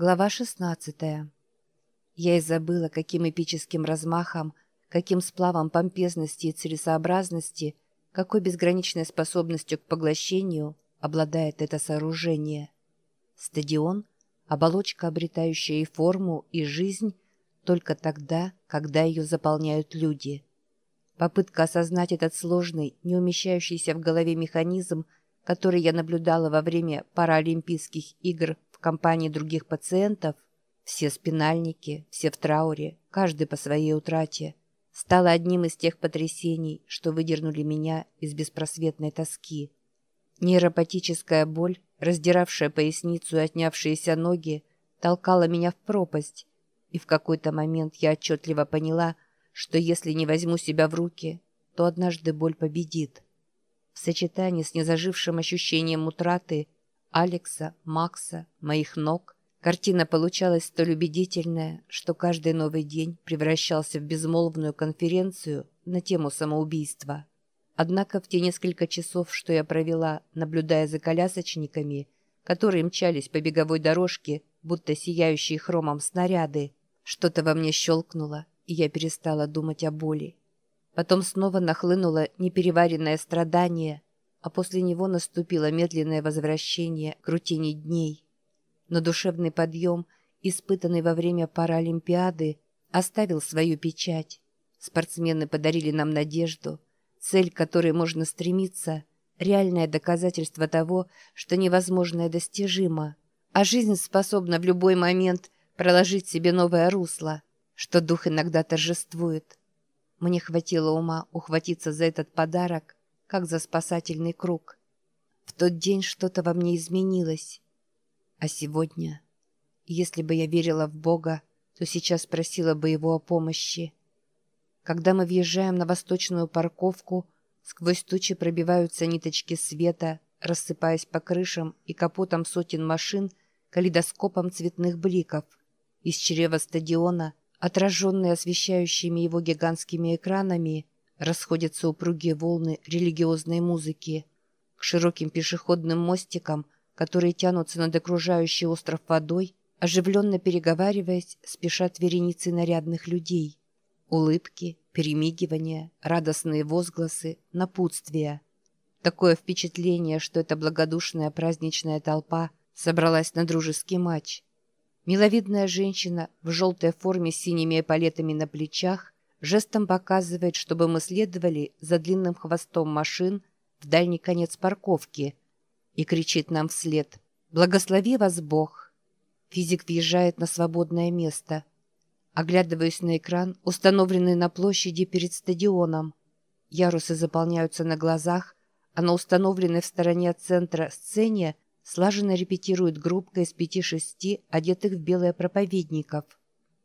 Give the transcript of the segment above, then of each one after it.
Глава 16. Я и забыла, каким эпическим размахом, каким сплавом помпезности и целесообразности, какой безграничной способностью к поглощению обладает это сооружение. Стадион — оболочка, обретающая и форму, и жизнь только тогда, когда ее заполняют люди. Попытка осознать этот сложный, не умещающийся в голове механизм, который я наблюдала во время Паралимпийских игр в компании других пациентов, все спинальники, все в трауре, каждый по своей утрате, стало одним из тех потрясений, что выдернули меня из беспросветной тоски. Нейропатическая боль, раздиравшая поясницу и отнявшиеся ноги, толкала меня в пропасть, и в какой-то момент я отчетливо поняла, что если не возьму себя в руки, то однажды боль победит. В сочетании с незажившим ощущением утраты – Алекса, Макса, моих ног. Картина получалась столь убедительная, что каждый новый день превращался в безмолвную конференцию на тему самоубийства. Однако в те несколько часов, что я провела, наблюдая за колясочниками, которые мчались по беговой дорожке, будто сияющие хромом снаряды, что-то во мне щелкнуло, и я перестала думать о боли. Потом снова нахлынуло непереваренное страдание – а после него наступило медленное возвращение к рутине дней. Но душевный подъем, испытанный во время Паралимпиады, оставил свою печать. Спортсмены подарили нам надежду, цель, которой можно стремиться, реальное доказательство того, что невозможное достижимо, а жизнь способна в любой момент проложить себе новое русло, что дух иногда торжествует. Мне хватило ума ухватиться за этот подарок, как за спасательный круг. В тот день что-то во мне изменилось. А сегодня, если бы я верила в Бога, то сейчас просила бы Его о помощи. Когда мы въезжаем на восточную парковку, сквозь тучи пробиваются ниточки света, рассыпаясь по крышам и капотам сотен машин калейдоскопом цветных бликов. Из чрева стадиона, отраженные освещающими его гигантскими экранами, расходятся упругие волны религиозной музыки. К широким пешеходным мостикам, которые тянутся над окружающий остров водой, оживленно переговариваясь, спешат вереницы нарядных людей. Улыбки, перемигивания, радостные возгласы, напутствия. Такое впечатление, что эта благодушная праздничная толпа собралась на дружеский матч. Миловидная женщина в желтой форме с синими эполетами на плечах жестом показывает, чтобы мы следовали за длинным хвостом машин в дальний конец парковки и кричит нам вслед «Благослови вас Бог!». Физик въезжает на свободное место. Оглядываюсь на экран, установленный на площади перед стадионом. Ярусы заполняются на глазах, а на установленной в стороне от центра сцене слаженно репетирует группка из пяти-шести одетых в белое проповедников.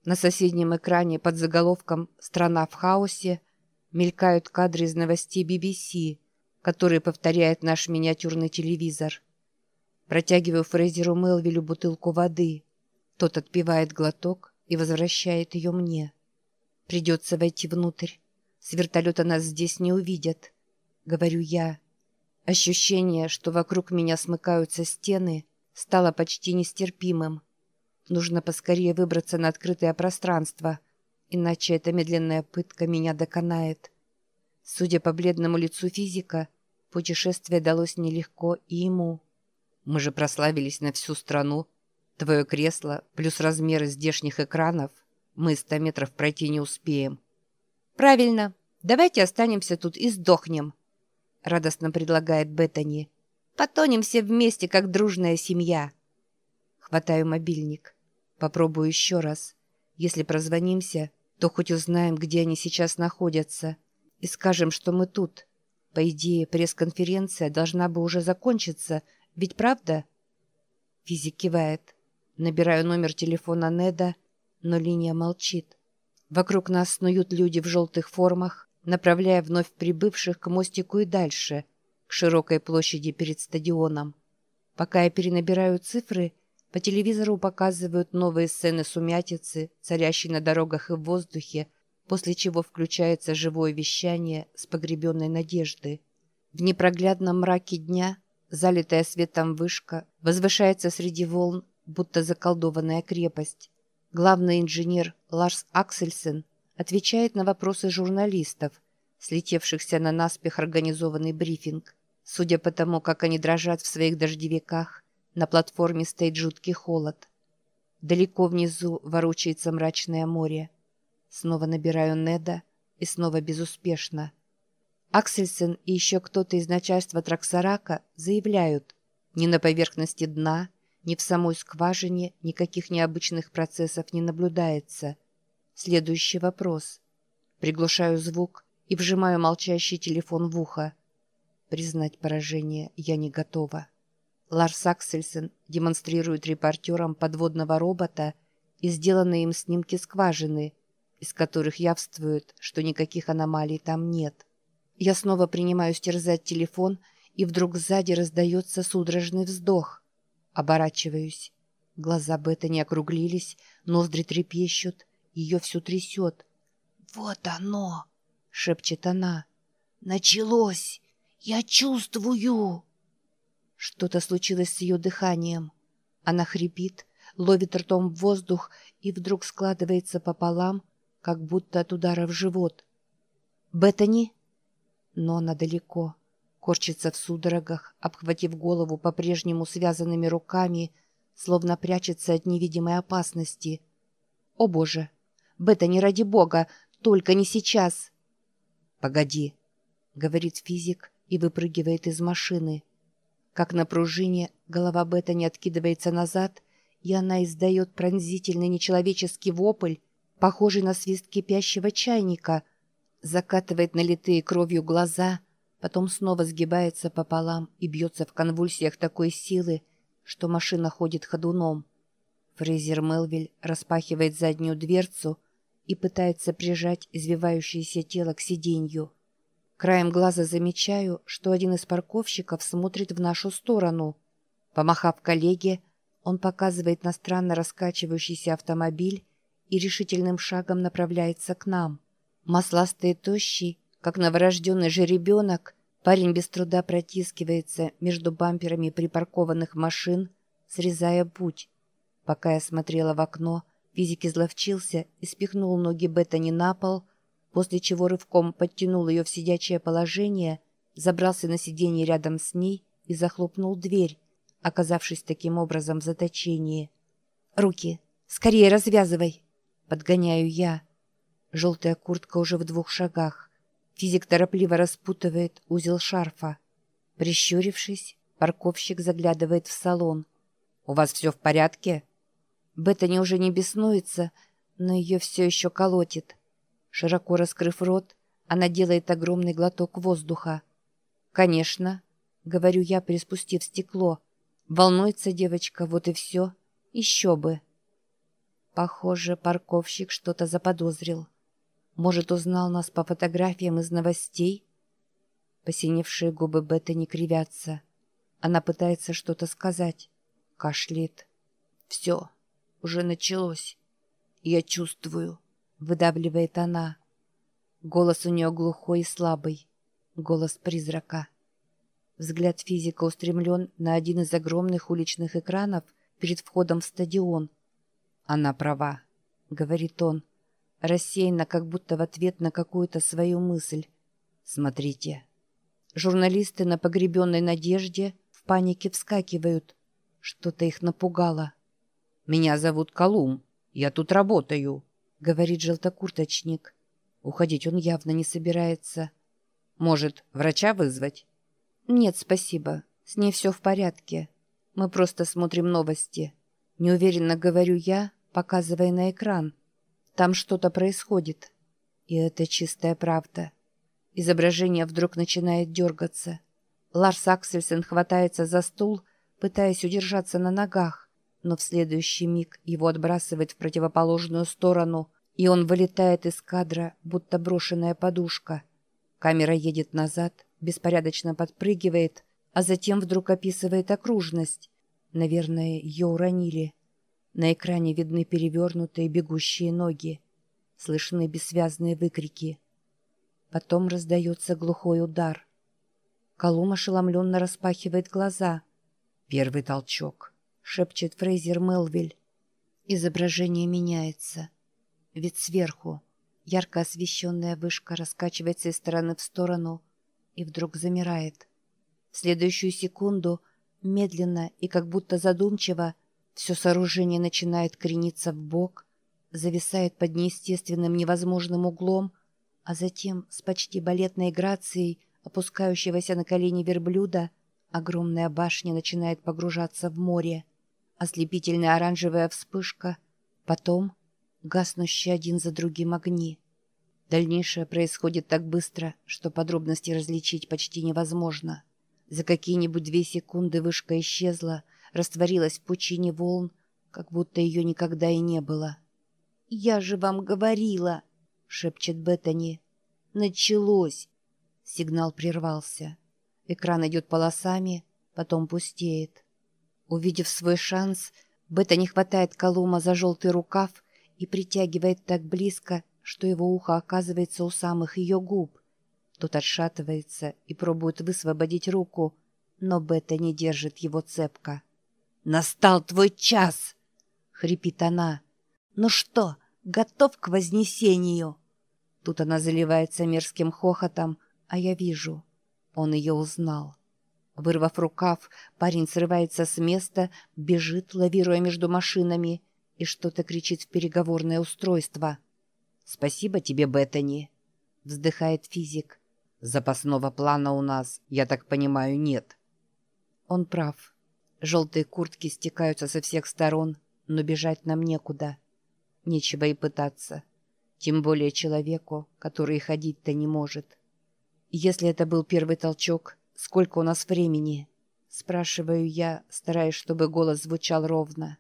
На соседнем экране под заголовком «Страна в хаосе» мелькают кадры из новостей BBC, которые повторяет наш миниатюрный телевизор. Протягиваю Фрейзеру Мелвилю бутылку воды. Тот отпивает глоток и возвращает ее мне. Придется войти внутрь. С вертолета нас здесь не увидят. Говорю я. Ощущение, что вокруг меня смыкаются стены, стало почти нестерпимым. Нужно поскорее выбраться на открытое пространство, иначе эта медленная пытка меня доконает. Судя по бледному лицу физика, путешествие далось нелегко и ему. Мы же прославились на всю страну. Твое кресло плюс размеры здешних экранов мы ста метров пройти не успеем. «Правильно. Давайте останемся тут и сдохнем», — радостно предлагает Беттани. «Потонем все вместе, как дружная семья». Хватаю мобильник. Попробую еще раз. Если прозвонимся, то хоть узнаем, где они сейчас находятся. И скажем, что мы тут. По идее, пресс-конференция должна бы уже закончиться. Ведь правда? Физик кивает. Набираю номер телефона Неда, но линия молчит. Вокруг нас снуют люди в желтых формах, направляя вновь прибывших к мостику и дальше, к широкой площади перед стадионом. Пока я перенабираю цифры, по телевизору показывают новые сцены сумятицы, царящей на дорогах и в воздухе, после чего включается живое вещание с погребенной надежды. В непроглядном мраке дня, залитая светом вышка, возвышается среди волн будто заколдованная крепость. Главный инженер Ларс Аксельсен отвечает на вопросы журналистов, слетевшихся на наспех организованный брифинг. Судя по тому, как они дрожат в своих дождевиках, на платформе стоит жуткий холод. Далеко внизу ворочается мрачное море. Снова набираю Неда и снова безуспешно. Аксельсен и еще кто-то из начальства Траксарака заявляют, ни на поверхности дна, ни в самой скважине никаких необычных процессов не наблюдается. Следующий вопрос. Приглушаю звук и вжимаю молчащий телефон в ухо. Признать поражение я не готова. Ларс Аксельсен демонстрирует репортерам подводного робота и сделанные им снимки скважины, из которых явствует, что никаких аномалий там нет. Я снова принимаюсь терзать телефон, и вдруг сзади раздается судорожный вздох. Оборачиваюсь. Глаза Бета не округлились, ноздри трепещут, ее всю трясет. «Вот оно!» — шепчет она. «Началось! Я чувствую!» Что-то случилось с ее дыханием. Она хрипит, ловит ртом воздух и вдруг складывается пополам, как будто от удара в живот. «Беттани?» но она далеко. Корчится в судорогах, обхватив голову по-прежнему связанными руками, словно прячется от невидимой опасности. «О боже! Бета, не ради бога! Только не сейчас!» «Погоди!» — говорит физик и выпрыгивает из машины. Как на пружине, голова Бета не откидывается назад, и она издает пронзительный нечеловеческий вопль, похожий на свист кипящего чайника — закатывает налитые кровью глаза, потом снова сгибается пополам и бьется в конвульсиях такой силы, что машина ходит ходуном. Фрейзер Мелвиль распахивает заднюю дверцу и пытается прижать извивающееся тело к сиденью. Краем глаза замечаю, что один из парковщиков смотрит в нашу сторону. Помахав коллеге, он показывает на странно раскачивающийся автомобиль и решительным шагом направляется к нам. Масластый и тощий, как новорожденный жеребенок, парень без труда протискивается между бамперами припаркованных машин, срезая путь. Пока я смотрела в окно, физик изловчился и спихнул ноги Беттани на пол, после чего рывком подтянул ее в сидячее положение, забрался на сиденье рядом с ней и захлопнул дверь, оказавшись таким образом в заточении. «Руки! Скорее развязывай!» — подгоняю я — Желтая куртка уже в двух шагах. Физик торопливо распутывает узел шарфа. Прищурившись, парковщик заглядывает в салон. «У вас все в порядке?» Беттани уже не беснуется, но ее все еще колотит. Широко раскрыв рот, она делает огромный глоток воздуха. «Конечно», — говорю я, приспустив стекло. «Волнуется девочка, вот и все. Еще бы». Похоже, парковщик что-то заподозрил. Может, узнал нас по фотографиям из новостей? Посиневшие губы Бета не кривятся. Она пытается что-то сказать. Кашляет. Все, уже началось. Я чувствую, выдавливает она. Голос у нее глухой и слабый. Голос призрака. Взгляд физика устремлен на один из огромных уличных экранов перед входом в стадион. «Она права», — говорит он рассеянно, как будто в ответ на какую-то свою мысль. «Смотрите». Журналисты на погребенной надежде в панике вскакивают. Что-то их напугало. «Меня зовут Колум. Я тут работаю», — говорит желтокурточник. Уходить он явно не собирается. «Может, врача вызвать?» «Нет, спасибо. С ней все в порядке. Мы просто смотрим новости». Неуверенно говорю я, показывая на экран. Там что-то происходит. И это чистая правда. Изображение вдруг начинает дергаться. Ларс Аксельсен хватается за стул, пытаясь удержаться на ногах, но в следующий миг его отбрасывает в противоположную сторону, и он вылетает из кадра, будто брошенная подушка. Камера едет назад, беспорядочно подпрыгивает, а затем вдруг описывает окружность. Наверное, ее уронили. На экране видны перевернутые бегущие ноги. Слышны бессвязные выкрики. Потом раздается глухой удар. Колум ошеломленно распахивает глаза. Первый толчок. шепчет Фрейзер Мелвиль. Изображение меняется. Вид сверху. Ярко освещенная вышка раскачивается из стороны в сторону и вдруг замирает. В следующую секунду, медленно и как будто задумчиво, все сооружение начинает крениться в бок, зависает под неестественным невозможным углом, а затем с почти балетной грацией опускающегося на колени верблюда огромная башня начинает погружаться в море. Ослепительная оранжевая вспышка, потом гаснущие один за другим огни. Дальнейшее происходит так быстро, что подробности различить почти невозможно. За какие-нибудь две секунды вышка исчезла, растворилась в пучине волн, как будто ее никогда и не было. «Я же вам говорила!» — шепчет Беттани. «Началось!» Сигнал прервался. Экран идет полосами, потом пустеет. Увидев свой шанс, Беттани хватает Колума за желтый рукав и притягивает так близко, что его ухо оказывается у самых ее губ. Тот отшатывается и пробует высвободить руку, но Бетта не держит его цепко. «Настал твой час!» — хрипит она. «Ну что, готов к вознесению?» Тут она заливается мерзким хохотом, а я вижу. Он ее узнал. Вырвав рукав, парень срывается с места, бежит, лавируя между машинами, и что-то кричит в переговорное устройство. «Спасибо тебе, Беттани», — вздыхает физик. «Запасного плана у нас, я так понимаю, нет». Он прав. Желтые куртки стекаются со всех сторон, но бежать нам некуда. Нечего и пытаться. Тем более человеку, который ходить-то не может. Если это был первый толчок, сколько у нас времени? Спрашиваю я, стараясь, чтобы голос звучал ровно.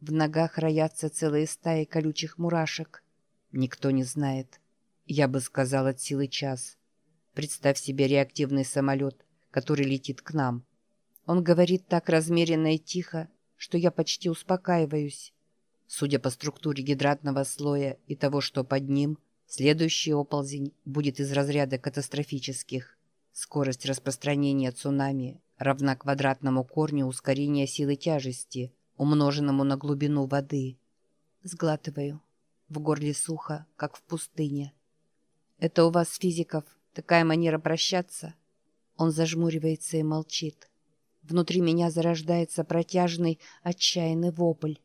В ногах роятся целые стаи колючих мурашек. Никто не знает. Я бы сказал от силы час. Представь себе реактивный самолет, который летит к нам. Он говорит так размеренно и тихо, что я почти успокаиваюсь. Судя по структуре гидратного слоя и того, что под ним, следующий оползень будет из разряда катастрофических. Скорость распространения цунами равна квадратному корню ускорения силы тяжести, умноженному на глубину воды. Сглатываю. В горле сухо, как в пустыне. «Это у вас, физиков, такая манера прощаться?» Он зажмуривается и молчит. Внутри меня зарождается протяжный, отчаянный вопль.